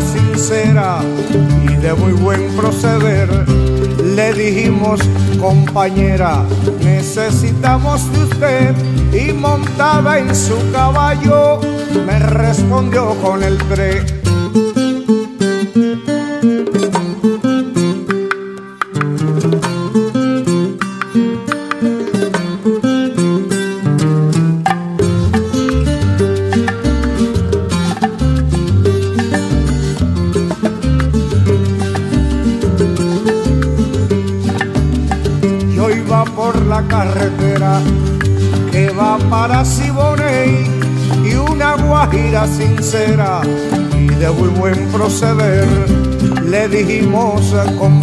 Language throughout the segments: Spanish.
Sincera y de muy buen proceder. Le dijimos, compañera, necesitamos de usted y montada en su caballo me respondió con el tren.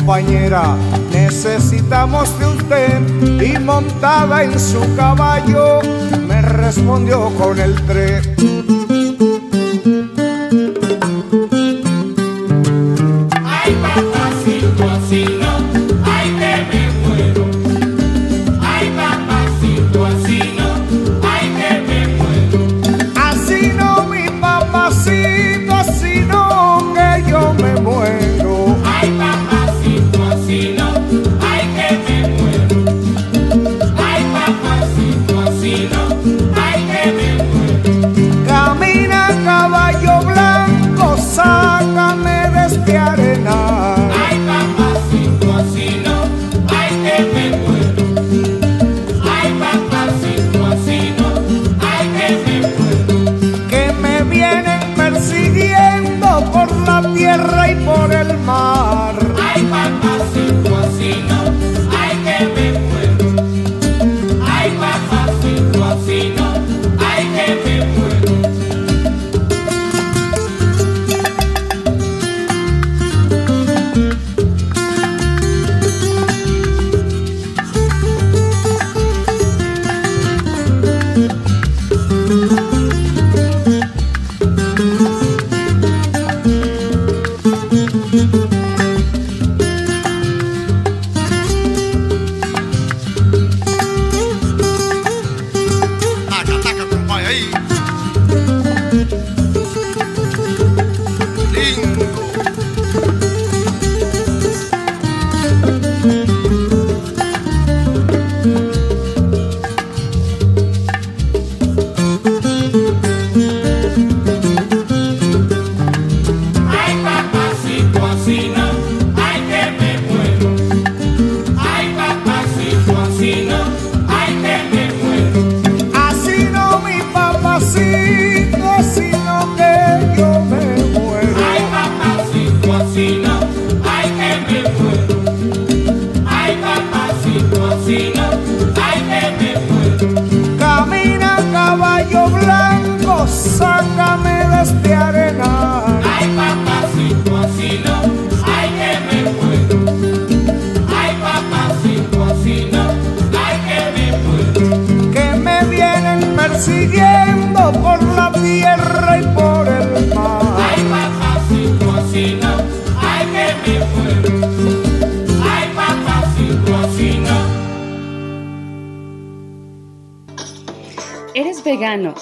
Compañera, necesitamos de usted y montada en su caballo me respondió con el tren.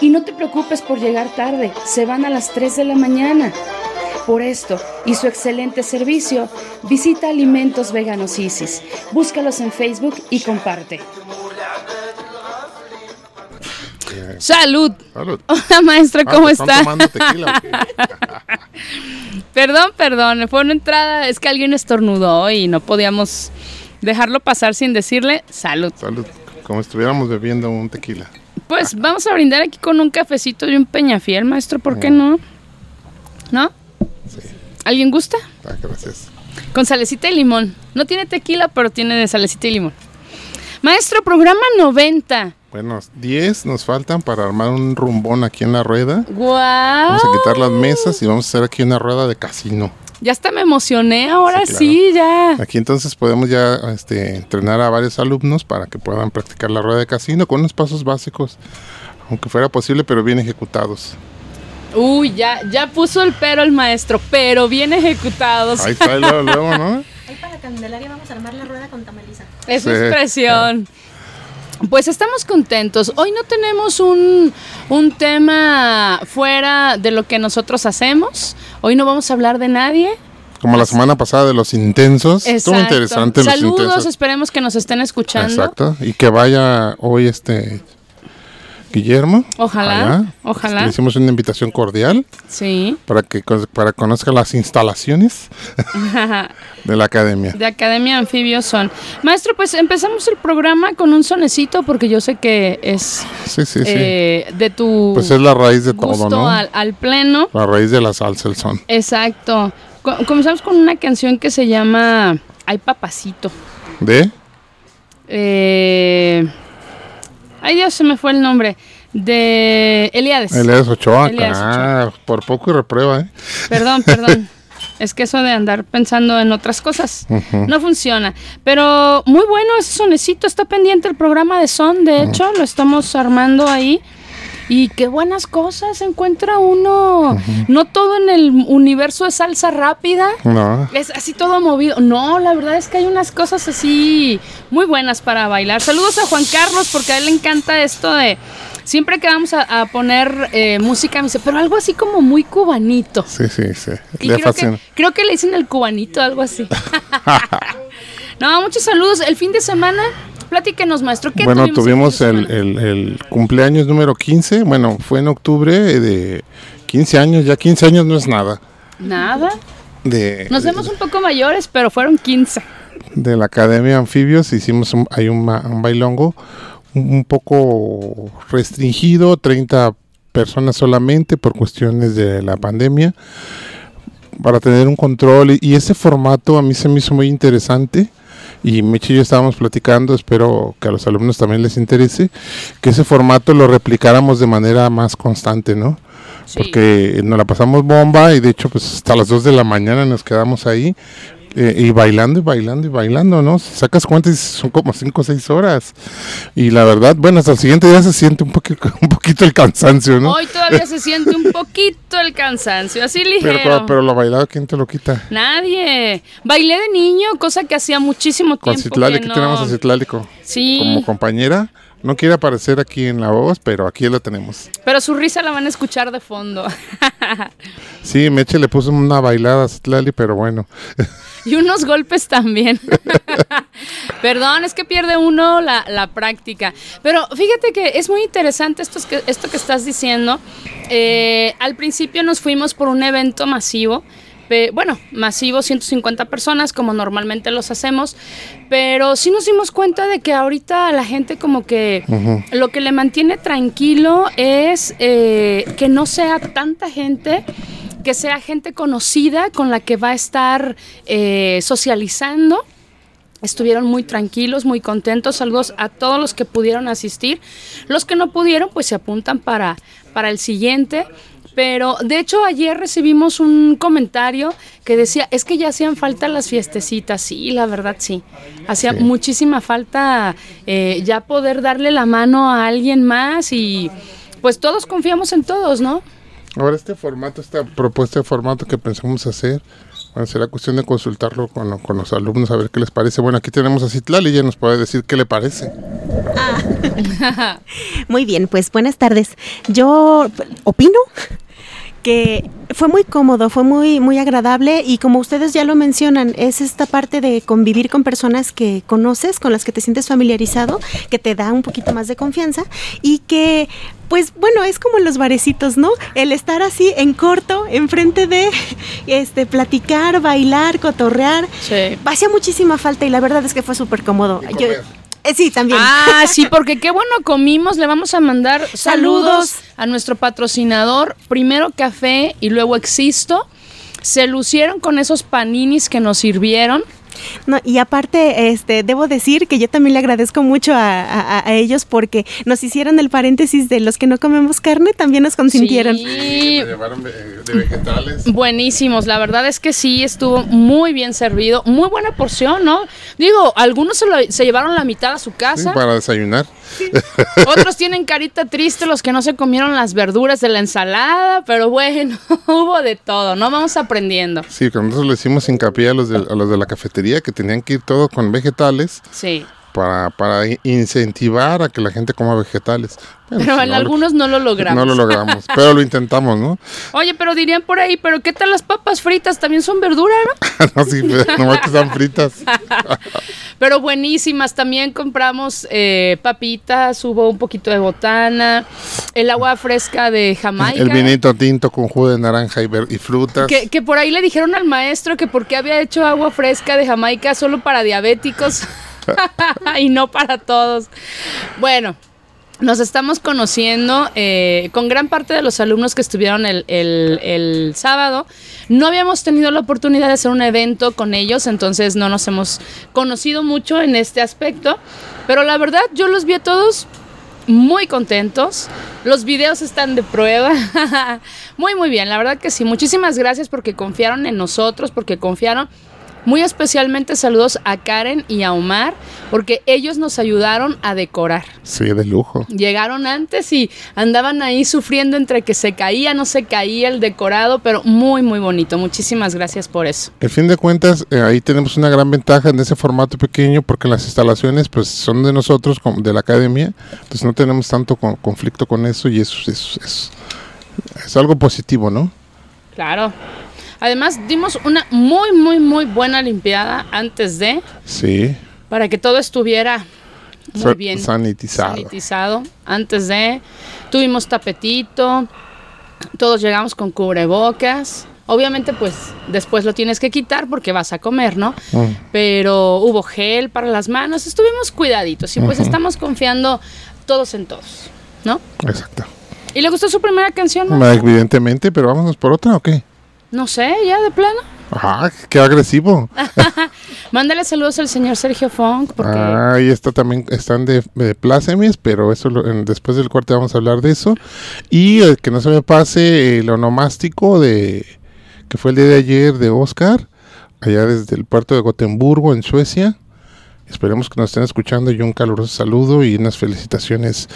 Y no te preocupes por llegar tarde, se van a las 3 de la mañana. Por esto y su excelente servicio, visita Alimentos Veganos Isis. Búscalos en Facebook y comparte. Salud. Salud. Hola maestra, Ah, ¿cómo ¿te están está? tomando tequila? Perdón, perdón, fue una entrada, es que alguien estornudó y no podíamos dejarlo pasar sin decirle salud. Salud. Como estuviéramos bebiendo un tequila. Pues vamos a brindar aquí con un cafecito y un peñafiel, maestro, ¿por qué no? ¿No? Sí. ¿Alguien gusta? Ah, gracias. Con salecita y limón. No tiene tequila, pero tiene de salecita y limón. Maestro, programa 90. Bueno, 10 nos faltan para armar un rumbón aquí en la rueda. ¡Guau! Vamos a quitar las mesas y vamos a hacer aquí una rueda de casino. Ya hasta me emocioné, ahora Sí, sí, claro. ya. Aquí entonces podemos ya este, entrenar a varios alumnos para que puedan practicar la rueda de casino con unos pasos básicos, aunque fuera posible, pero bien ejecutados. Uy, ya, ya puso el pero el maestro, pero bien ejecutados. Ahí está, luego, luego, ¿no? Ahí para la Candelaria vamos a armar la rueda con Tamaliza. Es su Sí. Pues estamos contentos. Hoy no tenemos un, un tema fuera de lo que nosotros hacemos. Hoy no vamos a hablar de nadie. Como la semana pasada de los intensos. Estuvo interesante los Saludos, intensos. esperemos que nos estén escuchando. Exacto. Y que vaya hoy este Guillermo. Ojalá, ojalá. Le hicimos una invitación cordial Sí. para que para conozca las instalaciones de la academia. De Academia Anfibio Son. Maestro, pues empezamos el programa con un sonecito porque yo sé que es Sí, sí, sí. eh, de tu pues es la raíz de gusto todo, ¿no? al, al pleno. La raíz de la salsa, el son. Exacto. Co- comenzamos con una canción que se llama Ay Papacito. ¿De? Eh, ay Dios, se me fue el nombre. De Eliades. Elias Ochoa. Ah, por poco y reprueba, ¿eh? Perdón, perdón. es que eso de andar pensando en otras cosas no funciona. Pero muy bueno ese sonecito. Está pendiente el programa de son. De hecho, lo estamos armando ahí. Y qué buenas cosas encuentra uno. No todo en el universo es salsa rápida. No. Es así todo movido. No, la verdad es que hay unas cosas así muy buenas para bailar. Saludos a Juan Carlos porque a él le encanta esto de... Siempre que vamos a, a poner eh, música, me dice, pero algo así como muy cubanito. Sí, sí, sí. Y Le creo que, creo que le dicen el cubanito, algo así. no, muchos saludos. El fin de semana, platíquenos, maestro. ¿qué Bueno, tuvimos tuvimos el el, cumpleaños número 15. Bueno, fue en octubre de 15 años. Ya 15 años no es nada. Nada. De, Nos vemos un poco mayores, pero fueron 15. de la Academia Anfibios hicimos un, hay un, un bailongo un, un poco restringido, 30 personas solamente por cuestiones de la pandemia, para tener un control. Y, y ese formato a mí se me hizo muy interesante. Y Michi y yo estábamos platicando, espero que a los alumnos también les interese, que ese formato lo replicáramos de manera más constante, ¿no? Sí. porque nos la pasamos bomba y de hecho pues hasta las 2 de la mañana nos quedamos ahí eh, y bailando y bailando y bailando, ¿no? Si sacas cuentas son como 5 o 6 horas y la verdad, bueno, hasta el siguiente día se siente un, poquito un poquito el cansancio, ¿no? Hoy todavía se siente un poquito el cansancio, así ligero. pero, pero lo bailado, ¿quién te lo quita? Nadie. Bailé de niño, cosa que hacía muchísimo Con tiempo Citlali, que no. tenemos a Citlálico Sí, como compañera. No quiere aparecer aquí en la voz, pero aquí la tenemos. pero su risa la van a escuchar de fondo. Sí, Meche le puso una bailada a Citlali, pero bueno. y unos golpes también. Perdón, es que pierde uno la, la práctica. Pero fíjate que es muy interesante esto, es que, esto que estás diciendo. Eh, al principio nos fuimos por un evento masivo. Pe- Bueno, masivo, 150 personas, como normalmente los hacemos, pero sí nos dimos cuenta de que ahorita la gente como que lo que le mantiene tranquilo es eh, que no sea tanta gente, que sea gente conocida con la que va a estar eh, socializando. Estuvieron muy tranquilos, muy contentos. Saludos a todos los que pudieron asistir. Los que no pudieron, pues se apuntan para, para el siguiente. Pero de hecho ayer recibimos un comentario que decía, es que ya hacían falta las fiestecitas. Sí, la verdad sí. Hacía Sí. muchísima falta eh, ya poder darle la mano a alguien más y pues todos confiamos en todos, ¿no? Ahora este formato, esta propuesta de formato que pensamos hacer, Bueno, será cuestión de consultarlo con, con los alumnos a ver qué les parece. Bueno, aquí tenemos a Citlali y ella nos puede decir qué le parece. Muy bien, pues buenas tardes. Yo opino que fue muy cómodo, fue muy muy agradable y como ustedes ya lo mencionan, es esta parte de convivir con personas que conoces, con las que te sientes familiarizado, que te da un poquito más de confianza y que pues bueno, es como en los barecitos, ¿no? El estar así en corto, enfrente de este platicar, bailar, cotorrear. Sí. Hacía muchísima falta y la verdad es que fue súper cómodo. Yo- comer. Eh, sí, también. Ah, sí, porque qué bueno comimos. Le vamos a mandar saludos, Saludos. a nuestro patrocinador. Primero Café y luego Existo. Se lucieron con esos paninis que nos sirvieron. No, y aparte, este, debo decir que yo también le agradezco mucho a, a- a ellos porque nos hicieron el paréntesis de los que no comemos carne, también nos consintieron. Sí, llevaron de, de vegetales. buenísimos. La verdad es que sí, estuvo muy bien servido. Muy buena porción, ¿no? Digo, algunos se, lo- se llevaron la mitad a su Sí, casa. para desayunar. Otros tienen carita triste los que no se comieron las verduras de la ensalada, pero bueno, hubo de todo, ¿no? Vamos aprendiendo. Sí, que nosotros le hicimos hincapié a los, de, a los de la cafetería que tenían que ir todo con vegetales Sí. Para, para incentivar a que la gente coma vegetales. Bueno, Pero si en no lo- algunos no lo logramos. No lo logramos, pero lo intentamos, ¿no? Oye, pero dirían por ahí, ¿pero qué tal las papas fritas? También son verdura, ¿no? no, sí, nomás que están fritas. Pero buenísimas. También compramos eh, papitas, hubo un poquito de botana, el agua fresca de Jamaica. El vinito tinto con jugo de naranja y, y frutas. Que, que por ahí le dijeron al maestro que por qué había hecho agua fresca de Jamaica solo para diabéticos y no para todos. Bueno, nos estamos conociendo eh, con gran parte de los alumnos que estuvieron el, el- el sábado. No habíamos tenido la oportunidad de hacer un evento con ellos, entonces no nos hemos conocido mucho en este aspecto. Pero la verdad, yo los vi a todos muy contentos. Los videos están de prueba. muy, muy bien. La verdad que sí. Muchísimas gracias porque confiaron en nosotros, porque confiaron. Muy especialmente saludos a Karen y a Omar, porque ellos nos ayudaron a decorar. Sí, de lujo. Llegaron antes y andaban ahí sufriendo entre que se caía, no se caía el decorado, pero muy, muy bonito. Muchísimas gracias por eso. Al fin de cuentas, eh, ahí tenemos una gran ventaja en ese formato pequeño porque las instalaciones pues son de nosotros, de la academia, entonces no tenemos tanto con- conflicto con eso y eso es, es, es algo positivo, ¿no? Claro. Además, dimos una muy, muy, muy buena limpiada antes de, Sí. para que todo estuviera muy bien sanitizado. sanitizado. Antes de, tuvimos tapetito, todos llegamos con cubrebocas. Obviamente, pues después lo tienes que quitar porque vas a comer, ¿no? Mm. Pero hubo gel para las manos, estuvimos cuidaditos y pues estamos confiando todos en todos, ¿no? Exacto. ¿Y le gustó su primera canción? no? Evidentemente, pero vámonos por otra o qué? No sé, ya de plano. Ajá, qué agresivo. Mándale saludos al señor Sergio Funk porque Ah, está también, están de, de plácemes, pero eso lo- en- después del corte vamos a hablar de eso. Y eh, que no se me pase el onomástico de que fue el día de ayer de Oscar, allá desde el puerto de Gotemburgo, en Suecia. Esperemos que nos estén escuchando y un caluroso saludo y unas felicitaciones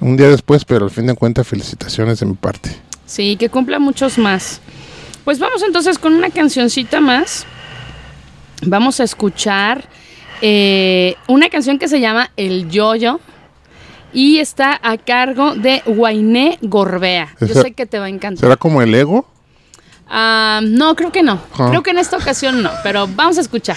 un día después, pero al fin de cuentas felicitaciones de mi parte. sí, que cumpla muchos más. Pues vamos entonces con una cancioncita más. Vamos a escuchar eh, una canción que se llama El Yoyo y está a cargo de Guainé Gorbea. Yo sé que te va a encantar. ¿Será como el ego? Ah, no, creo que no. Ah. Creo que en esta ocasión no, pero vamos a escuchar.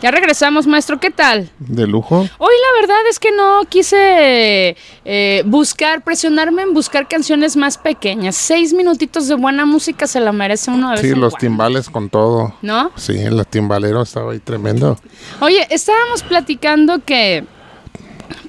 Ya regresamos, maestro. ¿Qué tal? De lujo. Hoy la verdad es que no quise eh, buscar, presionarme en buscar canciones más pequeñas. Seis minutitos de buena música se la merece uno de Sí, los timbales con todo. ¿No? Sí, el timbalero estaba ahí tremendo. Oye, estábamos platicando que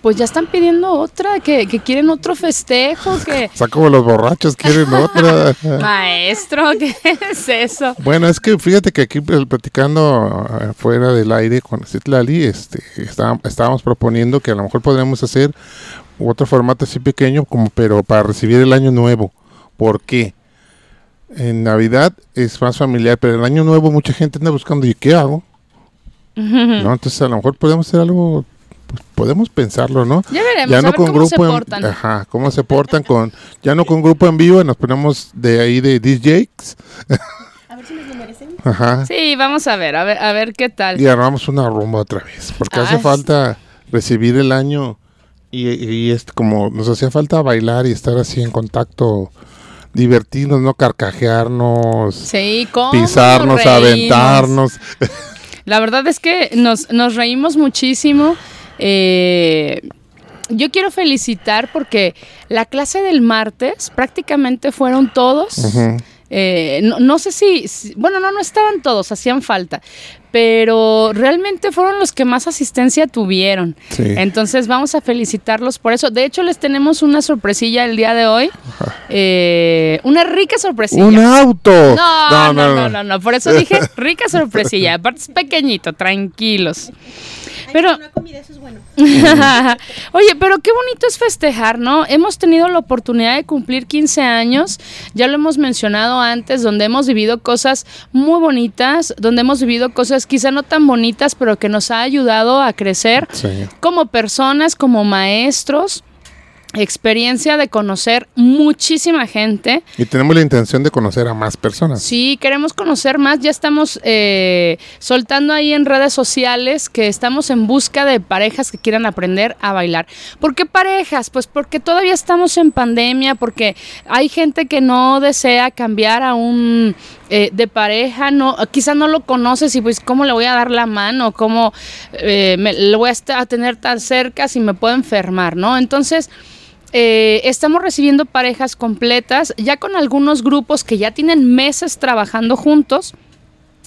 pues ya están pidiendo otra, que, que quieren otro festejo, que... Sea, como los borrachos quieren otra. Maestro, ¿qué es eso? Bueno, es que fíjate que aquí pues, platicando eh, fuera del aire con Citlali, este, está- estábamos proponiendo que a lo mejor podríamos hacer otro formato así pequeño, como pero para recibir el año nuevo. ¿Por qué? En Navidad es más familiar, pero el año nuevo mucha gente anda buscando, ¿y qué hago? ¿No? Entonces a lo mejor podemos hacer algo, pues, podemos pensarlo, ¿no? Ya veremos, a ver cómo se en- portan. ajá, cómo se portan con, ya no con grupo en vivo, nos ponemos de ahí de DJs, A ver si nos lo merecen. ajá, Sí, vamos a ver, a ver, a ver qué tal. y armamos una rumba otra vez, porque hace Ah, falta recibir el año y, y es como nos hacía falta bailar y estar así en contacto, divertirnos, no carcajearnos, Sí, ¿cómo pisarnos, reímos? aventarnos. La verdad es que nos, nos reímos muchísimo. Eh, yo quiero felicitar porque la clase del martes prácticamente fueron todos eh, no, no sé si, si- bueno, no, no estaban todos, hacían falta, pero realmente fueron los que más asistencia tuvieron. Sí. Entonces vamos a felicitarlos por eso. De hecho, les tenemos una sorpresilla el día de hoy, eh, una rica sorpresilla. ¡Un auto! No, no, no, no, no, por eso dije rica sorpresilla. Aparte es pequeñito, tranquilos. Pero, Una comida, eso es bueno. oye, pero qué bonito es festejar, ¿no? Hemos tenido la oportunidad de cumplir 15 años, ya lo hemos mencionado antes, donde hemos vivido cosas muy bonitas, donde hemos vivido cosas quizá no tan bonitas, pero que nos ha ayudado a crecer Sí. como personas, como maestros. Experiencia de conocer muchísima gente, Y tenemos la intención de conocer a más personas. Sí, queremos conocer más. Ya estamos eh, soltando ahí en redes sociales que estamos en busca de parejas que quieran aprender a bailar. ¿Por qué parejas? Pues porque todavía estamos en pandemia, porque hay gente que no desea cambiar a un eh, de pareja, no, quizá no lo conoces y pues cómo le voy a dar la mano, cómo eh, me, lo voy a, a tener tan cerca si me puedo enfermar, ¿no? Entonces... Eh, estamos recibiendo parejas completas, ya con algunos grupos que ya tienen meses trabajando juntos.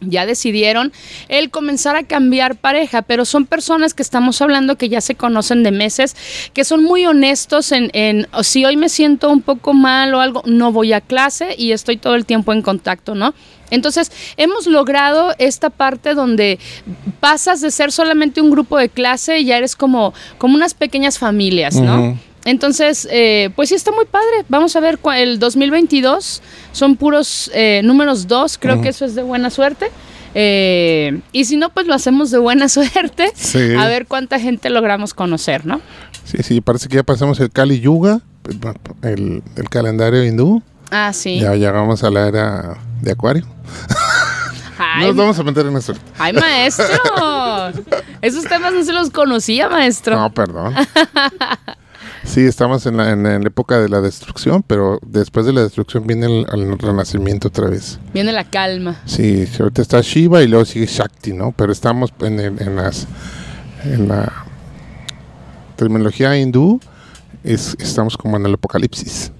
Ya decidieron el comenzar a cambiar pareja, pero son personas que estamos hablando que ya se conocen de meses, que son muy honestos en, en o si hoy me siento un poco mal o algo, no voy a clase y estoy todo el tiempo en contacto, ¿no? Entonces, hemos logrado esta parte donde pasas de ser solamente un grupo de clase y ya eres como, como unas pequeñas familias, ¿no? Entonces, eh, pues sí está muy padre. Vamos a ver, el 2022 son puros eh, números 2, creo que eso es de buena suerte. Eh, y si no, pues lo hacemos de buena suerte. Sí. A ver cuánta gente logramos conocer, ¿no? Sí, sí, parece que ya pasamos el Kali Yuga, el, el calendario hindú. Ah, sí. Ya llegamos a la era de Acuario. Ay, Nos vamos a meter en eso. ay, maestro. Esos temas no se los conocía, maestro. No, perdón. Sí, estamos en la, en la época de la destrucción, pero después de la destrucción viene el, el renacimiento otra vez. Viene la calma. Sí, ahorita está Shiva y luego sigue Shakti, ¿no? Pero estamos en, el- en las en la terminología hindú es, estamos como en el apocalipsis.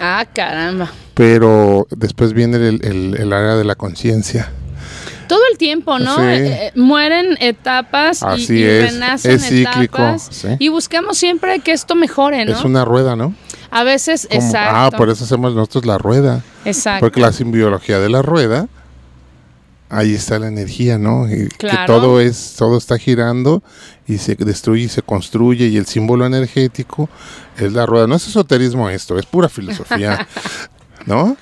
Ah, caramba. Pero después viene el, el, el área de la conciencia. Todo el tiempo, ¿no? Sí. Eh, eh, mueren etapas y- Así y, es, renacen es cíclico, etapas. sí. Y buscamos siempre que esto mejore, ¿no? Es una rueda, ¿no? A veces, Como- exacto. ah, por eso hacemos nosotros la rueda. Exacto. Porque la simbiología de la rueda, ahí está la energía, ¿no? Y Que Claro. todo es, todo está girando y se destruye y se construye y el símbolo energético es la rueda. No es esoterismo esto, es pura filosofía, ¿no?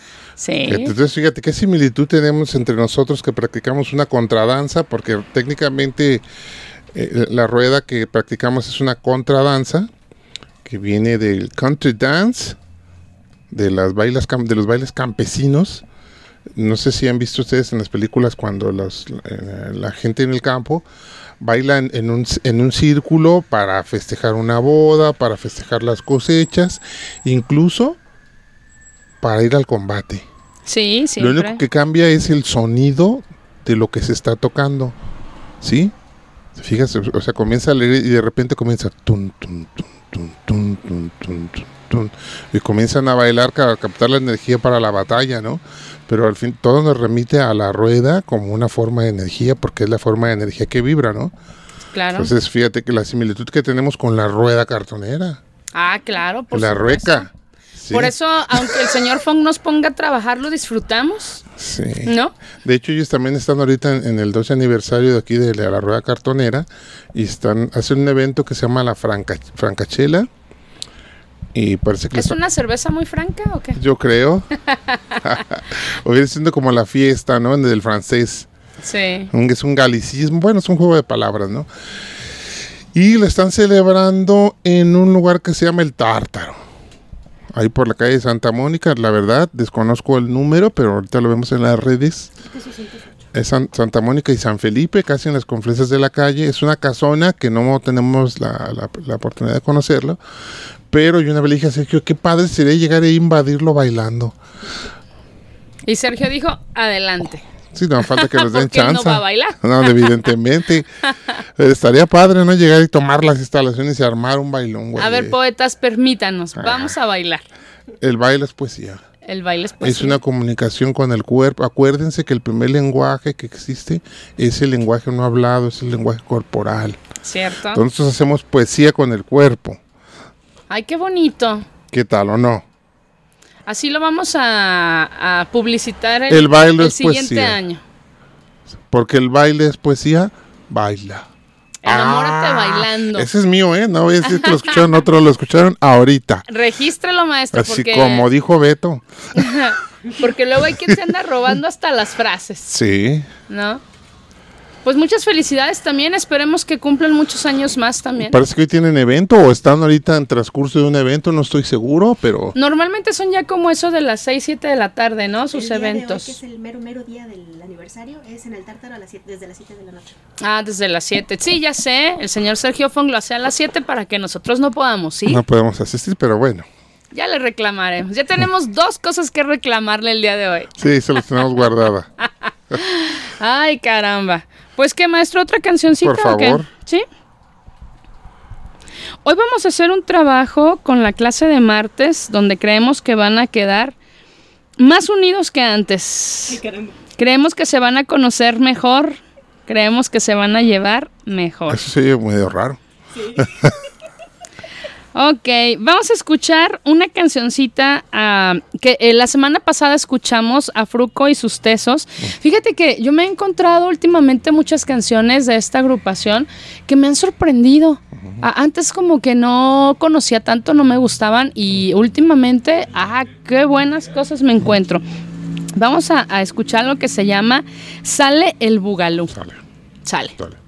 Entonces, fíjate qué similitud tenemos entre nosotros que practicamos una contradanza, porque técnicamente eh, la rueda que practicamos es una contradanza que viene del country dance, de las bailas de los bailes campesinos. No sé si han visto ustedes en las películas cuando los, eh, la gente en el campo baila en, en un, en un círculo para festejar una boda, para festejar las cosechas, incluso para ir al combate. Sí, sí. Lo único que cambia es el sonido de lo que se está tocando. ¿Sí? Fíjate, o sea, comienza a leer y de repente comienza y comienzan a bailar para captar la energía para la batalla, ¿no? Pero al fin todo nos remite a la rueda como una forma de energía porque es la forma de energía que vibra, ¿no? Claro. Entonces, fíjate que la similitud que tenemos con la rueda cartonera. Ah, claro, por La supuesto. rueca. ¿Sí? Por eso, aunque el señor Fong nos ponga a trabajar, lo disfrutamos, Sí. ¿no? De hecho, ellos también están ahorita en, en el 12 aniversario de aquí de la, la Rueda Cartonera y están hacen un evento que se llama la Franca, Francachela y parece que ¿Es una cerveza muy franca o qué? yo creo o viene siendo como la fiesta, ¿no? Del francés. Sí. Es un galicismo, bueno, es un juego de palabras, ¿no? Y lo están celebrando en un lugar que se llama El Tártaro. Ahí por la calle de Santa Mónica, la verdad, desconozco el número, pero ahorita lo vemos en las redes. Es San- Santa Mónica y San Felipe, casi en las confluencias de la calle. Es una casona que no tenemos la oportunidad de conocerlo. Pero yo una vez le dije a Sergio, qué padre sería llegar e invadirlo bailando. Y Sergio dijo, adelante. Sí, no falta que nos den él no chance. va a bailar. No, evidentemente. Estaría padre, ¿no? Llegar y tomar las instalaciones y armar un bailón, güey. A ver, poetas, permítanos, Ah. vamos a bailar. El baile es poesía. El baile es Es poesía. una comunicación con el cuerpo. Acuérdense que el primer lenguaje que existe es el lenguaje no hablado, es el lenguaje corporal. ¿Cierto? Entonces hacemos poesía con el cuerpo. Ay, qué bonito. ¿Qué tal o no? Así lo vamos a, a publicitar el, El baile el siguiente poesía. año. Porque el baile es poesía, baila. Enamórate Ah, bailando. Ese es mío, ¿eh? No voy a decir que lo escucharon, otros lo escucharon ahorita. Regístralo, maestro, Así porque, como dijo Beto. porque luego hay quien se anda robando hasta las frases, Sí. ¿no? Pues muchas felicidades también. Esperemos que cumplan muchos años más también. Parece que hoy tienen evento o están ahorita en transcurso de un evento, no estoy seguro, pero Normalmente son ya como eso de las 6, 7 de la tarde, ¿no? Sus el día de hoy, eventos. que es el mero, mero día del aniversario, es en el Tártaro a las siete- desde las 7 de la noche. Ah, desde las 7. Sí, ya sé. El señor Sergio Fong lo hace a las 7 para que nosotros no podamos, ¿sí? no podemos asistir, pero bueno. Ya le reclamaremos. Ya tenemos dos cosas que reclamarle el día de hoy. Sí, se los tenemos guardada. Ay, caramba. Pues qué, maestro, otra cancioncita. Por favor. Sí. Hoy vamos a hacer un trabajo con la clase de martes donde creemos que van a quedar más unidos que antes. Creemos que se van a conocer mejor. Creemos que se van a llevar mejor. Eso se oye medio raro. Ok, vamos a escuchar una cancioncita ah, que eh, la semana pasada escuchamos a Fruco y sus tesos. Fíjate que yo me he encontrado últimamente muchas canciones de esta agrupación que me han sorprendido. Antes como que no conocía tanto, no me gustaban y últimamente, ah, qué buenas cosas me encuentro. Vamos a, a escuchar lo que se llama Sale el Bugalú. Sale, Sale. sale.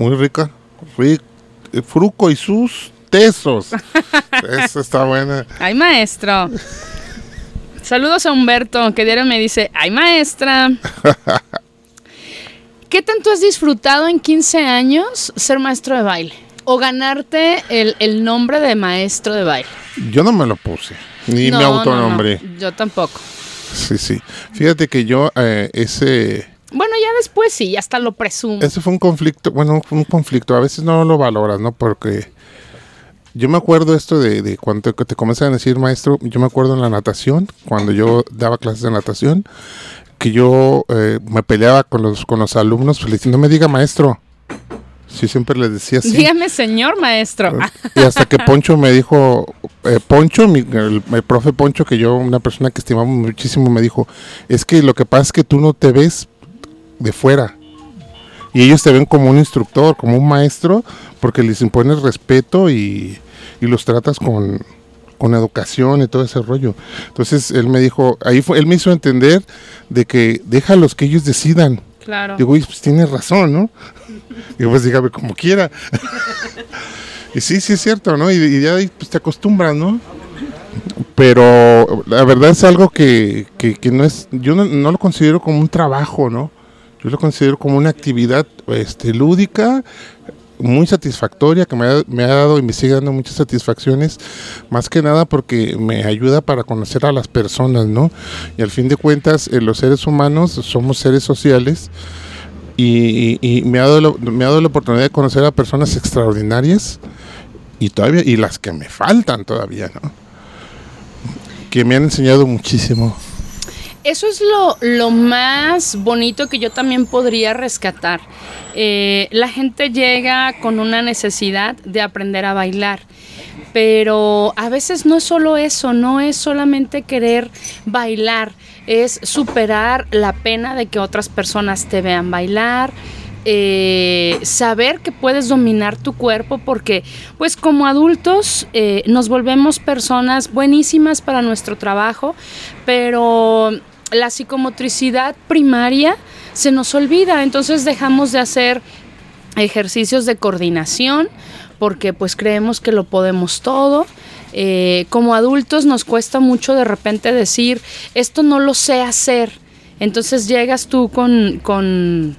Muy rica. Ric- eh, Fruco y sus tesos. Esa está buena. Ay, maestro. Saludos a Humberto, que diario me dice, ay, maestra. ¿Qué tanto has disfrutado en 15 años ser maestro de baile? O ganarte el, el nombre de maestro de baile. Yo no me lo puse, ni No, me no, no, autonombré. yo tampoco. Sí, sí. Fíjate que yo, eh, ese, Bueno, ya después sí, hasta lo presumo. ese fue un conflicto, bueno, un conflicto. A veces no lo valoras, ¿no? Porque yo me acuerdo esto de, de cuando te, te comienzan a decir maestro, yo me acuerdo en la natación, cuando yo daba clases de natación, que yo eh, me peleaba con los, con los alumnos, pues, decía, no me diga maestro. Sí, siempre les decía así. Dígame, señor maestro. Y hasta que Poncho me dijo, eh, Poncho, mi- el, el profe Poncho, que yo, una persona que estimamos muchísimo, me dijo, es que lo que pasa es que tú no te ves de fuera. Y ellos te ven como un instructor, como un maestro, porque les impones respeto y, y los tratas con, con educación y todo ese rollo. Entonces él me dijo, ahí fue, él me hizo entender de que déjalos que ellos decidan. Claro. Digo, "Oye, pues tienes razón, ¿no? Digo, pues dígame como quiera. y sí, sí es cierto, ¿no? Y, y ya ahí, pues, te acostumbras, ¿no? Pero la verdad es algo que, que, que no es, yo no, no lo considero como un trabajo, ¿no? Yo lo considero como una actividad este, lúdica, muy satisfactoria, que me ha, me ha dado y me sigue dando muchas satisfacciones, más que nada porque me ayuda para conocer a las personas, ¿no? Y al fin de cuentas, eh, los seres humanos somos seres sociales y, y- me, ha dado la, me ha dado la oportunidad de conocer a personas extraordinarias y todavía y las que me faltan todavía, ¿no? Que me han enseñado muchísimo. Eso es lo, lo más bonito que yo también podría rescatar. Eh, la gente llega con una necesidad de aprender a bailar, pero a veces no es solo eso, no es solamente querer bailar, es superar la pena de que otras personas te vean bailar. eh, saber que puedes dominar tu cuerpo porque pues como adultos eh, nos volvemos personas buenísimas para nuestro trabajo pero la psicomotricidad primaria se nos olvida, entonces dejamos de hacer ejercicios de coordinación porque pues creemos que lo podemos todo. Eh, como adultos nos cuesta mucho de repente decir, esto no lo sé hacer. Entonces llegas tú con, con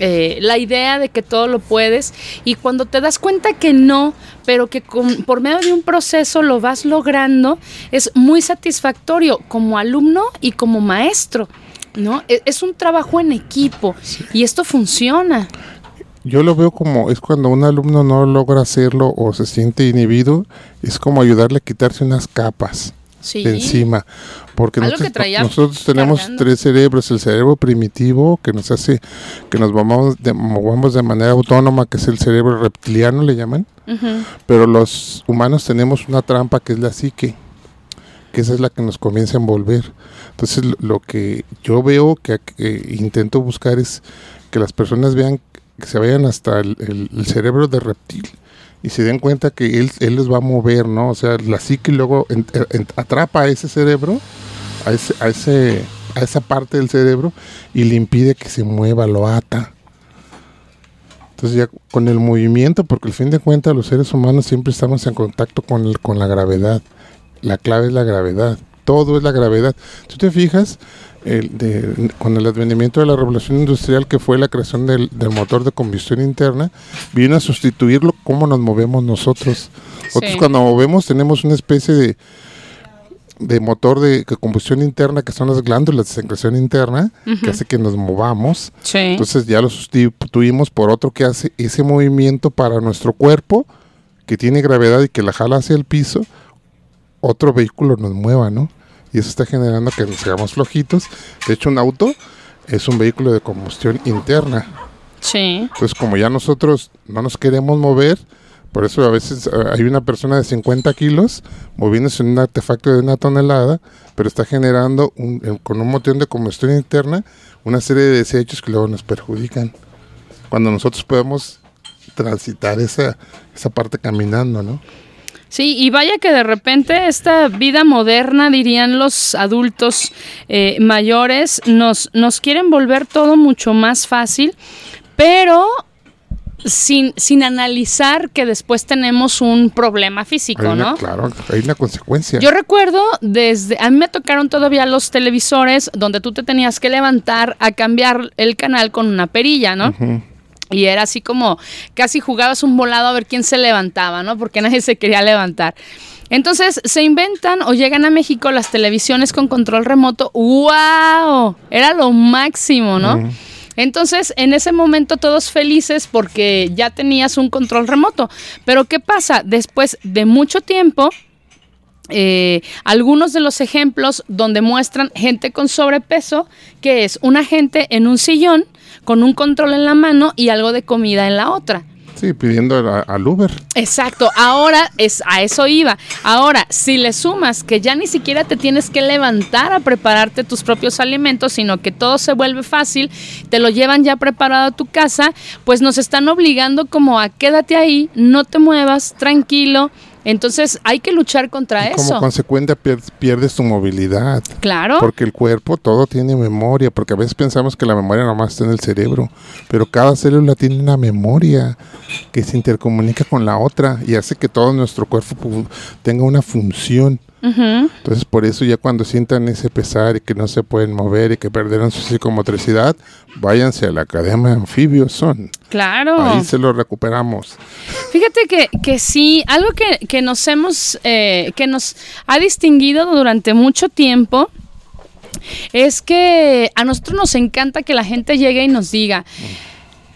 eh, la idea de que todo lo puedes y cuando te das cuenta que no, pero que por medio de un proceso lo vas logrando, es muy satisfactorio como alumno y como maestro. ¿no? E- Es un trabajo en equipo y esto funciona. Yo lo veo como es cuando un alumno no logra hacerlo o se siente inhibido, es como ayudarle a quitarse unas capas Sí. de encima. Porque nosotros, nosotros tenemos cargando. tres cerebros, el cerebro primitivo que nos hace que nos movamos de, movamos de manera autónoma, que es el cerebro reptiliano, le llaman. Pero los humanos tenemos una trampa que es la psique, que esa es la que nos comienza a envolver. Entonces lo- que yo veo que, intento buscar es que las personas vean, que se vayan hasta el, el- el cerebro de reptil y se den cuenta que él, él los va a mover, ¿no? O sea, la psique luego atrapa a ese cerebro, a, ese, a, ese, a esa parte del cerebro y le impide que se mueva, lo ata. Entonces ya con el movimiento, porque al fin de cuentas los seres humanos siempre estamos en contacto con, el- con la gravedad. La clave es la gravedad. Todo es la gravedad. Tú te fijas, el de- con el advenimiento de la revolución industrial, que fue la creación del, del motor de combustión interna, vino a sustituirlo cómo nos movemos nosotros. Nosotros Sí. cuando movemos tenemos una especie de, de motor de, de combustión interna, que son las glándulas de secreción interna, que hace que nos movamos. Sí. Entonces ya lo sustituimos por otro que hace ese movimiento para nuestro cuerpo, que tiene gravedad y que la jala hacia el piso, otro vehículo nos mueva, ¿no? Y eso está generando que nos seamos flojitos. De hecho, un auto es un vehículo de combustión interna. Sí. Entonces, como ya nosotros no nos queremos mover, por eso a veces eh, hay una persona de 50 kilos moviéndose en un artefacto de una tonelada, pero está generando un- con un motor de combustión interna una serie de desechos que luego nos perjudican. Cuando nosotros podemos transitar esa, esa parte caminando, ¿no? Sí, y vaya que de repente esta vida moderna, dirían los adultos eh, mayores, nos, nos quieren volver todo mucho más fácil, pero sin, sin analizar que después tenemos un problema Hay físico, una- ¿no? Claro, hay una consecuencia. Yo recuerdo desde, a mí me tocaron todavía los televisores donde tú te tenías que levantar a cambiar el canal con una perilla, ¿no? Y era así como casi jugabas un volado a ver quién se levantaba, ¿no? Porque nadie se quería levantar. Entonces se inventan o llegan a México las televisiones con control remoto. ¡Wow! Era lo máximo, ¿no? Entonces, en ese momento todos felices porque ya tenías un control remoto. Pero ¿qué pasa? Después de mucho tiempo, eh, algunos de los ejemplos donde muestran gente con sobrepeso, que es una gente en un sillón con un control en la mano y algo de comida en la otra. Sí, pidiendo a- al Uber. Exacto, ahora es a eso iba. Ahora, si le sumas que ya ni siquiera te tienes que levantar a prepararte tus propios alimentos, sino que todo se vuelve fácil, te lo llevan ya preparado a tu casa, pues nos están obligando como a quédate ahí, no te muevas, tranquilo. Entonces hay que luchar contra Y como eso. consecuencia pier- pierdes tu movilidad. Claro. Porque el cuerpo todo tiene memoria, porque a veces pensamos que la memoria nomás está en el cerebro, pero cada célula tiene una memoria que se intercomunica con la otra y hace que todo nuestro cuerpo tenga una función. Entonces por eso ya cuando sientan ese pesar y que no se pueden mover y que perdieron su psicomotricidad, váyanse a la Academia Anfibios Son. Claro. Ahí se lo recuperamos. Fíjate que, que sí, algo que, que nos hemos, eh, que nos ha distinguido durante mucho tiempo es que a nosotros nos encanta que la gente llegue y nos diga,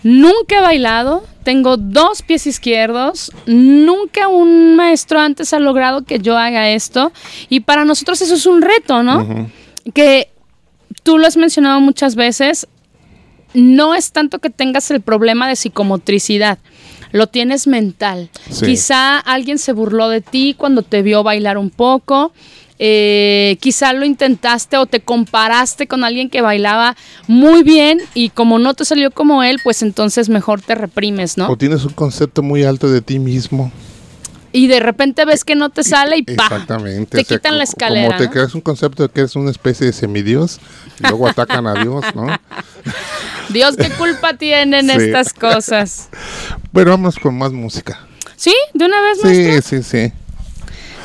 nunca he bailado, tengo dos pies izquierdos, nunca un maestro antes ha logrado que yo haga esto y para nosotros eso es un reto, ¿no? Que tú lo has mencionado muchas veces, no es tanto que tengas el problema de psicomotricidad, lo tienes mental. Sí. Quizá alguien se burló de ti cuando te vio bailar un poco. Eh, quizá lo intentaste o te comparaste con alguien que bailaba muy bien y como no te salió como él, pues entonces mejor te reprimes, ¿no? O tienes un concepto muy alto de ti mismo. Y de repente ves que no te sale y ¡pa! Exactamente. Te o sea, quitan la escalera. Como te ¿no? creas un concepto de que eres una especie de semidios y luego atacan a Dios, ¿no? Dios, ¿qué culpa tienen Sí. estas cosas? Bueno, vamos con más música. ¿Sí? ¿De una vez, maestro? Sí, sí, sí.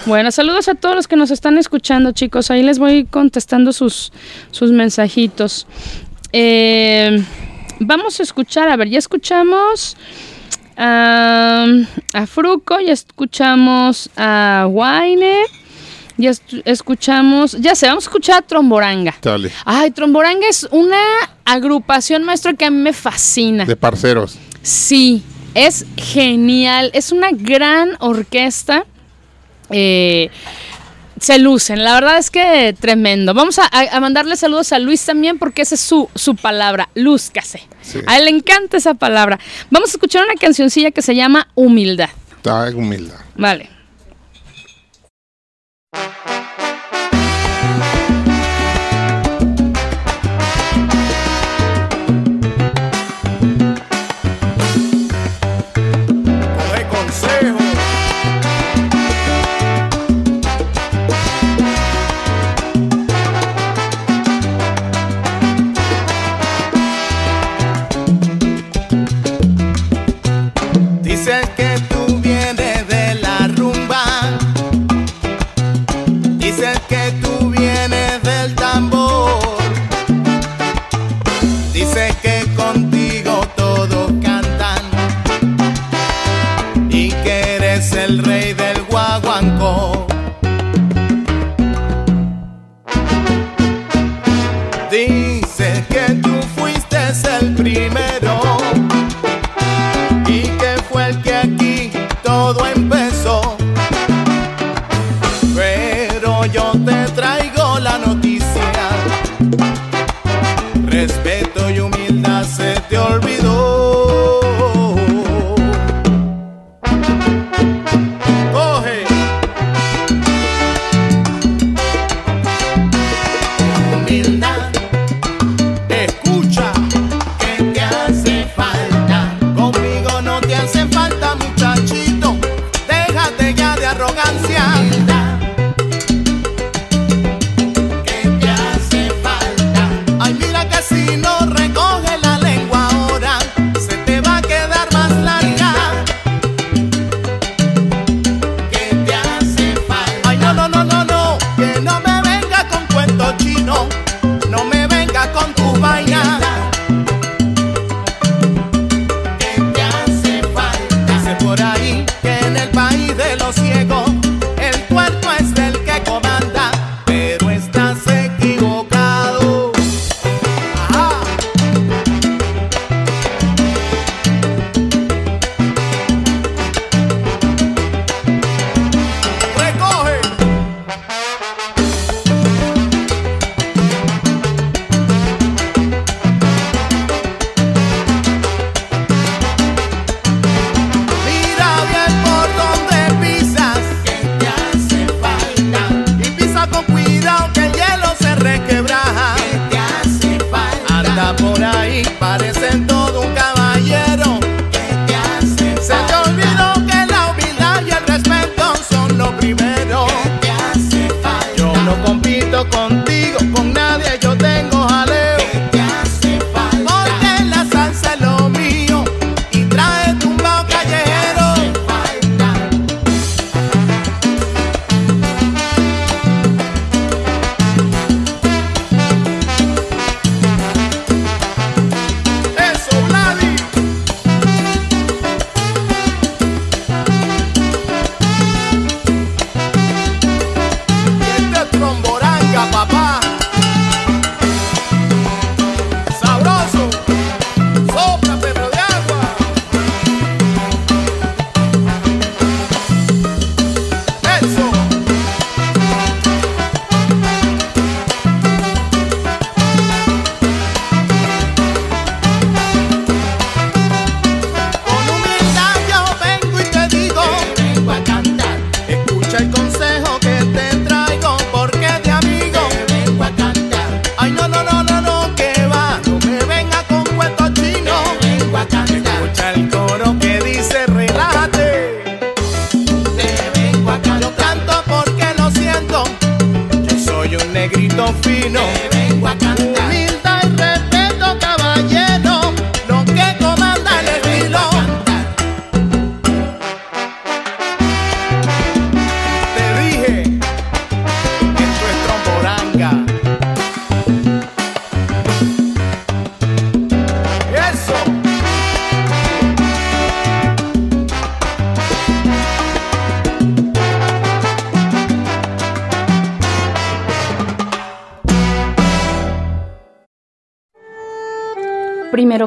Bueno, saludos a todos los que nos están escuchando, chicos. Ahí les voy contestando sus, sus mensajitos. Eh, vamos a escuchar, a ver, ya escuchamos am, a Fruco, ya escuchamos a Waine, ya escuchamos, ya sé, vamos a escuchar a Tromboranga. Dale. Ay, Tromboranga es una agrupación, maestro, que a mí me fascina. De parceros. Sí, es genial. Es una gran orquesta. Eh, se lucen, la verdad es que tremendo. Vamos a, mandarle saludos a Luis también porque esa es su, su palabra, lúzcase. Sí. A él le encanta esa palabra. Vamos a escuchar una cancioncilla que se llama Humildad. Está humildad. Vale. primero y que fue el que aquí todo empezó. Pero yo te traigo la noticia. Respeto y humildad se te olvidó.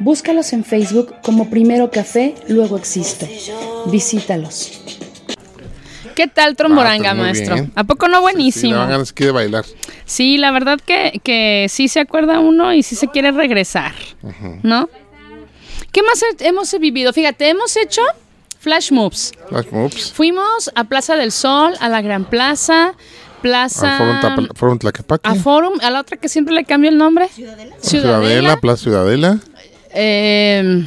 Búscalos en Facebook como Primero Café, luego Existo. Visítalos. ¿Qué tal Tromboranga, Ah, pues maestro? bien. ¿A poco no Sí, buenísimo? ganas aquí de bailar. Sí, la verdad que, que sí se acuerda uno y sí se quiere regresar, ¿no? ¿Qué más he- hemos vivido? Fíjate, hemos hecho flash moves. Flash moves. Fuimos a Plaza del Sol, a la Gran Plaza, Plaza... Al Forum, Forum Tlaquepaque. a Forum, a la otra que siempre le cambió el nombre. Ciudadela. Ciudadela, Plaza Ciudadela. Eh,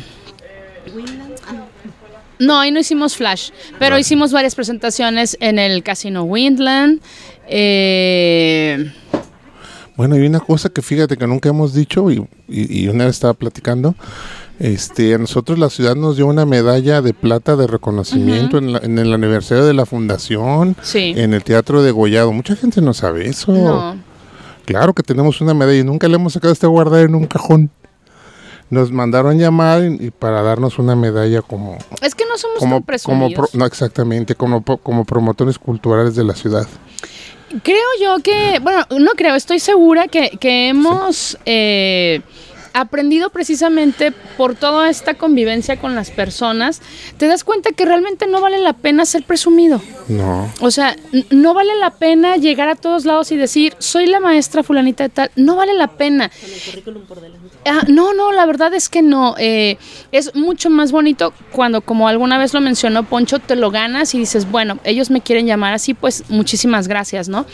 no, ahí no hicimos flash, pero hicimos varias presentaciones en el Casino Windland. Eh, Bueno, hay una cosa que fíjate que nunca hemos dicho y, y- y una vez estaba platicando. Este, a nosotros la ciudad nos dio una medalla de plata de reconocimiento en, la- en el aniversario de la fundación, Sí. en el Teatro de Gollado. Mucha gente no sabe eso. no. Claro que tenemos una medalla y nunca la hemos sacado, está guardada en un cajón. Nos mandaron llamar y, para darnos una medalla como Es que no somos como tan como pro- presumidos. no exactamente como como promotores culturales de la ciudad. Creo yo que, bueno, no creo, estoy segura que, que hemos eh, aprendido precisamente por toda esta convivencia con las personas. Te das cuenta que realmente no vale la pena ser presumido. No. O sea, no vale la pena llegar a todos lados y decir, soy la maestra fulanita de tal. No vale la pena. Ah, no, no, la verdad es que no. Eh, es mucho más bonito cuando, como alguna vez lo mencionó Poncho, te lo ganas y dices, bueno, ellos me quieren llamar así, pues muchísimas gracias, ¿no?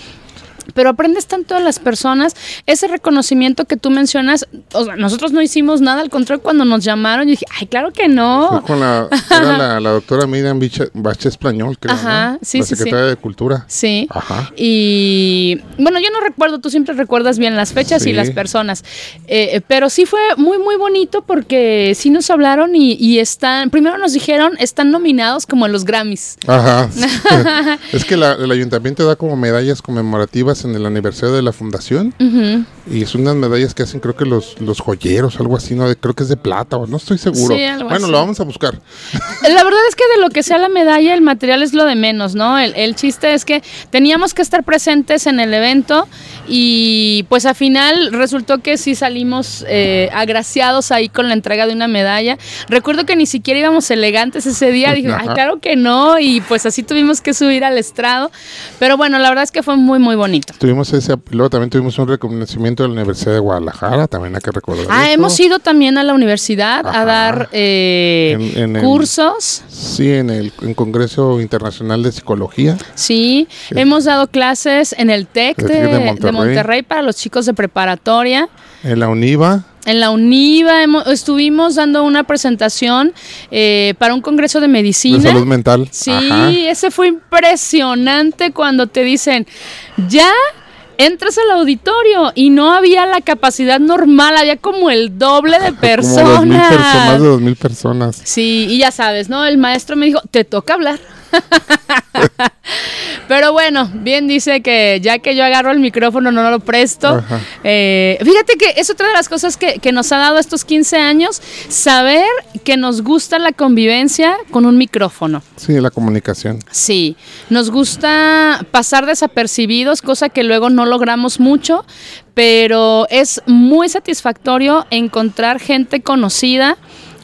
Pero aprendes tanto de las personas, ese reconocimiento que tú mencionas, o sea, nosotros no hicimos nada, al contrario, cuando nos llamaron, yo dije, ay, claro que no. Fue con la, era la, la doctora Miriam Bache Español, creo, Ajá, ¿no? sí, la sí, sí. secretaria de Cultura. Sí. Ajá. Y bueno, yo no recuerdo, tú siempre recuerdas bien las fechas y las personas. Eh, eh, pero sí fue muy, muy bonito porque sí nos hablaron y, y están, primero nos dijeron, están nominados como en los Grammys. Ajá. es que la- el ayuntamiento da como medallas conmemorativas en el aniversario de la fundación y son unas medallas que hacen creo que los, los joyeros, algo así, no creo que es de plata o no estoy seguro. Sí, algo bueno, así. lo vamos a buscar. La verdad es que de lo que sea la medalla, el material es lo de menos, ¿no? El, el chiste es que teníamos que estar presentes en el evento y pues al final resultó que sí salimos eh, agraciados ahí con la entrega de una medalla. Recuerdo que ni siquiera íbamos elegantes ese día, dije, ay, claro que no, y pues así tuvimos que subir al estrado. Pero bueno, la verdad es que fue muy, muy bonito. Tuvimos ese, luego también tuvimos un reconocimiento de la Universidad de Guadalajara, también hay que recordar. Ah, eso. hemos ido también a la universidad Ajá. a dar eh, En- en el- cursos. Sí, en el en Congreso Internacional de Psicología. Sí, hemos dado clases en el TEC El de, de de Monterrey. Monterrey. para los chicos de preparatoria. En la UNIVA, En la UNIVA hemo- estuvimos dando una presentación eh, para un congreso de de medicina. salud mental. Sí, Ajá. ese fue impresionante cuando te dicen, ya entras al auditorio y no había la capacidad normal, había como el doble de personas. Como dos mil personas, más de dos mil personas. Sí, y ya sabes, ¿no? El maestro me dijo, te toca hablar. Pero bueno, bien dice que ya que yo agarro el micrófono no lo presto. Eh, fíjate que es otra de las cosas que, que nos ha dado estos 15 años, saber que nos gusta la convivencia con un micrófono. Sí, la comunicación. Sí, nos gusta pasar desapercibidos, cosa que luego no logramos mucho, pero es muy satisfactorio encontrar gente conocida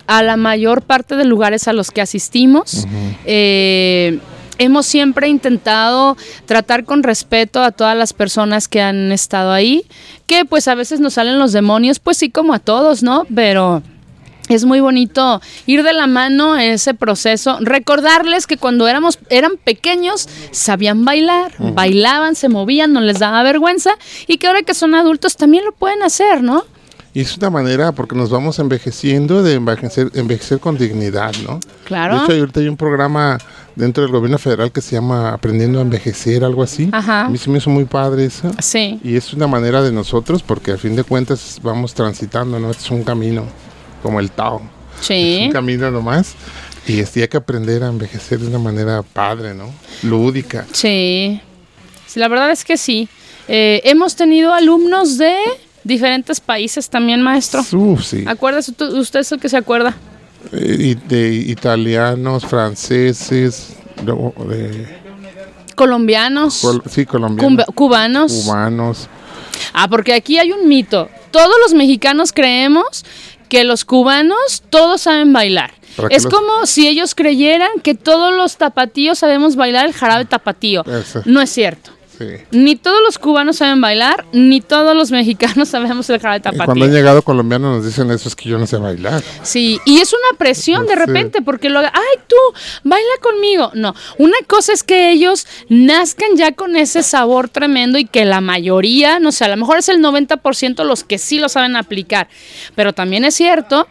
a la mayor parte de lugares a los que asistimos. Eh, hemos siempre intentado tratar con respeto a todas las personas que han estado ahí, que pues a veces nos salen los demonios, pues sí como a todos, ¿no? Pero... Es muy bonito ir de la mano en ese proceso. Recordarles que cuando éramos, eran pequeños, sabían bailar, bailaban, se movían, no les daba vergüenza. Y que ahora que son adultos también lo pueden hacer, ¿no? Y es una manera, porque nos vamos envejeciendo, de envejecer, envejecer con dignidad, ¿no? Claro. De hecho, ahorita hay un programa dentro del gobierno federal que se llama Aprendiendo a Envejecer, algo así. Ajá. A mí se me hizo muy padre eso. Sí. Y es una manera de nosotros, porque a fin de cuentas vamos transitando, ¿no? Este es un camino, como el Tao. Es Sí. un camino nomás. Y este, hay que aprender a envejecer de una manera padre, ¿no? Lúdica. Sí. Sí, la verdad es que sí. Eh, hemos tenido alumnos de diferentes países también, maestro. Uf, sí. Acuérdese, tú- usted es el que se acuerda. Eh, de italianos, franceses, de, Colombianos, col- sí, colombianos, cubanos. cubanos. Ah, porque aquí hay un mito. Todos los mexicanos creemos que los cubanos todos saben bailar. ¿Para qué Es los- como si ellos creyeran que todos los tapatíos sabemos bailar el jarabe tapatío. No es cierto. Sí. Ni todos los cubanos saben bailar, ni todos los mexicanos sabemos el jarabe Y cuando han llegado colombianos nos dicen eso es que yo no sé bailar. Sí, y es una presión de Sí. repente porque lo ay tú, baila conmigo. No, una cosa es que ellos nazcan ya con ese sabor tremendo y que la mayoría, no sé, a lo mejor es el 90% los que sí lo saben aplicar. Pero también es cierto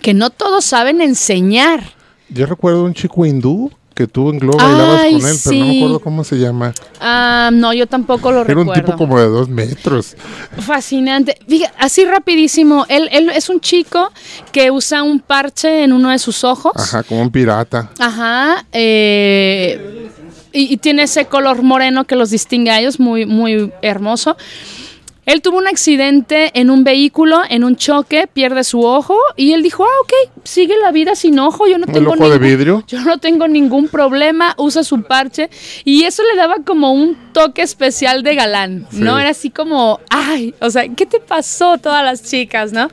que no todos saben enseñar. Yo recuerdo un chico hindú que tú en Globo bailabas Ay, con él, pero no me acuerdo cómo se llama. Ah, no, yo tampoco lo Era un recuerdo. tipo como de dos metros. Fascinante. Fíjate, así rapidísimo, él, él es un chico que usa un parche en uno de sus ojos. Ajá, como un pirata. Ajá. eh, y, y tiene ese color moreno que los distingue a ellos, muy, muy hermoso. Él tuvo un accidente en un vehículo, en un choque, pierde su ojo y él dijo, ah, ok, sigue la vida sin ojo, yo no ¿El tengo ojo de ningún- vidrio? Yo no tengo ningún problema, usa su parche y eso le daba como un toque especial de galán, ¿no? Era así como, ay, o sea, ¿qué te pasó todas las chicas, no?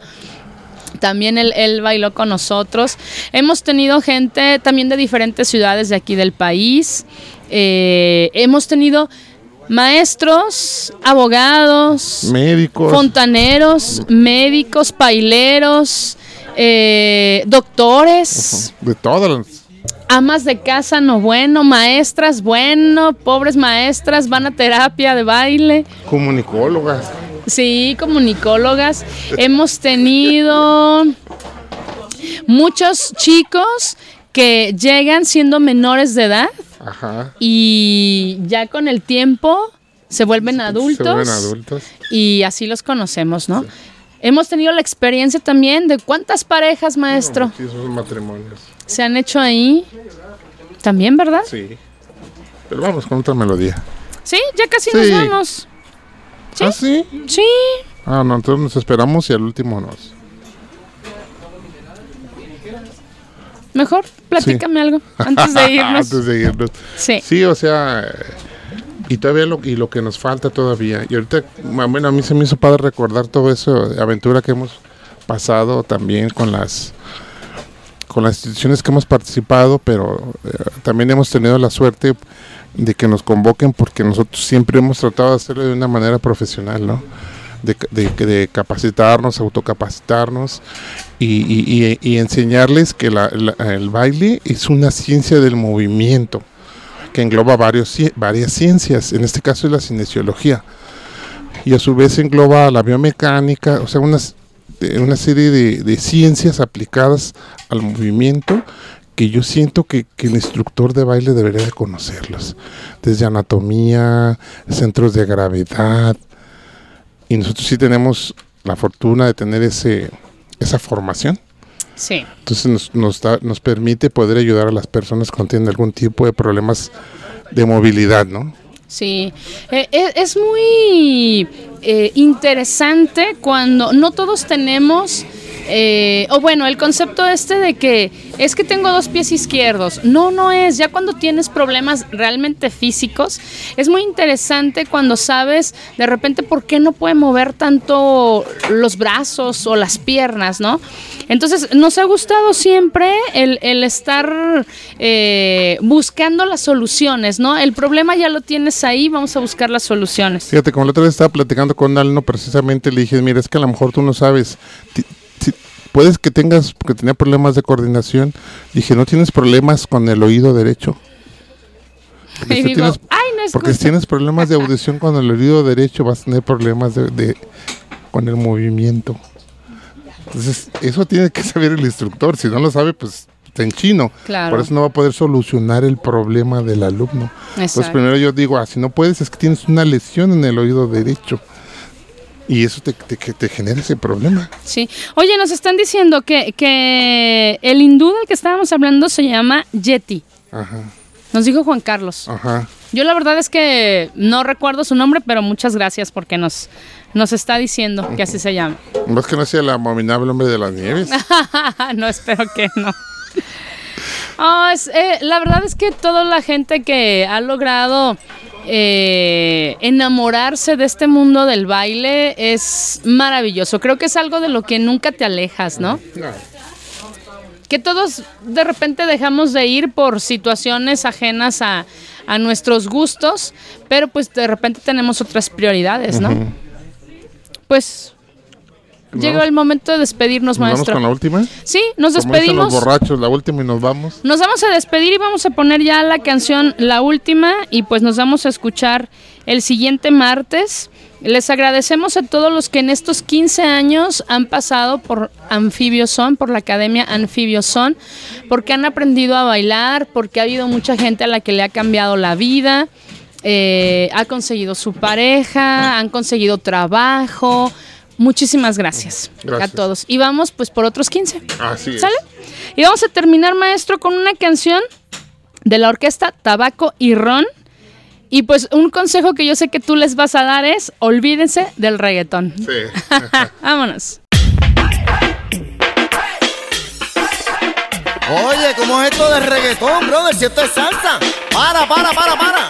También él, él bailó con nosotros. Hemos tenido gente también de diferentes ciudades de aquí del país. Eh, hemos tenido maestros, abogados, Médicos. fontaneros, médicos, paileros, eh, doctores, De todas las- amas de casa, no bueno, maestras, bueno, pobres maestras, van a terapia de baile. comunicólogas. Sí, comunicólogas. Hemos tenido muchos chicos que llegan siendo menores de edad Ajá. y ya con el tiempo se vuelven adultos. Se vuelven adultos. Y así los conocemos, ¿no? Hemos tenido la experiencia también de cuántas parejas, maestro, esos matrimonios. se han hecho ahí. También, ¿verdad? Sí. Pero vamos con otra melodía. Sí, ya casi Sí. nos vamos. ¿Sí? ¿Ah, sí? Sí. Ah, no, entonces nos esperamos y al último nos. Mejor platícame algo antes de irnos. Antes de irnos. Sí. Sí, o sea, y todavía lo, y lo que nos falta todavía. Y ahorita, bueno, a mí se me hizo padre recordar todo eso, de aventura que hemos pasado también con las con las instituciones que hemos participado, pero eh, también hemos tenido la suerte de que nos convoquen porque nosotros siempre hemos tratado de hacerlo de una manera profesional, ¿no? De, de- de capacitarnos, autocapacitarnos y, y- y- y enseñarles que la- la- el baile es una ciencia del movimiento que engloba varios, varias ciencias, en este caso es la cinesiología, y a su vez engloba la biomecánica, o sea, unas- de- una serie de, de ciencias aplicadas al movimiento que yo siento que, que el instructor de baile debería de conocerlos, desde anatomía, centros de gravedad, y nosotros sí tenemos la fortuna de tener ese, esa formación. Sí. Entonces nos, nos, da- nos permite poder ayudar a las personas cuando tienen algún tipo de problemas de movilidad, ¿no? Sí, Eh, eh, es muy eh, interesante cuando no todos tenemos, eh, o bueno, el concepto este de que es que tengo dos pies izquierdos. No, no es. Ya cuando tienes problemas realmente físicos, es muy interesante cuando sabes de repente por qué no puede mover tanto los brazos o las piernas, ¿no? Entonces, nos ha gustado siempre el, el estar eh, buscando las soluciones, ¿no? El problema ya lo tienes ahí, vamos a buscar las soluciones. Fíjate, como la otra vez estaba platicando con un alumno, precisamente le dije, mira, es que a lo mejor tú no sabes, ti- puedes que tengas, que tenía problemas de coordinación, dije, no tienes problemas con el oído derecho. Porque Y si digo, tienes- ay, no es porque si justo". tienes problemas de audición con el oído derecho, vas a tener problemas de, de- con el movimiento. Entonces, eso tiene que saber el instructor, si no lo sabe, pues está en chino. Claro. Por eso no va a poder solucionar el problema del alumno. Entonces Exacto. primero yo digo, ah, si no puedes es que tienes una lesión en el oído derecho. Y eso te, te, te genera ese problema. Sí. Oye, nos están diciendo que, que el hindú del que estábamos hablando se llama Yeti. Ajá, Nos dijo Juan Carlos. ajá. Yo la verdad es que no recuerdo su nombre, pero muchas gracias porque nos, nos está diciendo que así se llama. Más que no sea el abominable hombre de las nieves. no, espero que no. Ah, es, eh, la verdad es que toda la gente que ha logrado eh, enamorarse de este mundo del baile es maravilloso. Creo que es algo de lo que nunca te alejas, ¿no? Que todos de repente dejamos de ir por situaciones ajenas a, a nuestros gustos, pero pues de repente tenemos otras prioridades, ¿no? Pues ¿Nos llegó vamos- el momento de despedirnos, ¿Nos vamos maestro. con la última? Sí, nos Como dicen despedimos. los borrachos, la última y nos vamos. Nos vamos a despedir y vamos a poner ya la canción La Última y pues nos vamos a escuchar el siguiente martes. Les agradecemos a todos los que en estos 15 años han pasado por Anfibio Son, por la Academia Anfibio Son, porque han aprendido a bailar, porque ha habido mucha gente a la que le ha cambiado la vida, eh, ha conseguido su pareja, han conseguido trabajo. Muchísimas gracias, Gracias. a todos. Y vamos pues por otros 15. Así es. ¿Sale? Y vamos a terminar, maestro, con una canción de la orquesta Tabaco y Ron. Y pues un consejo que yo sé que tú les vas a dar es olvídense del reggaetón. Sí. Vámonos. Oye, ¿cómo es esto de reggaetón, brother? Si esto es salsa. Para, para, para, para.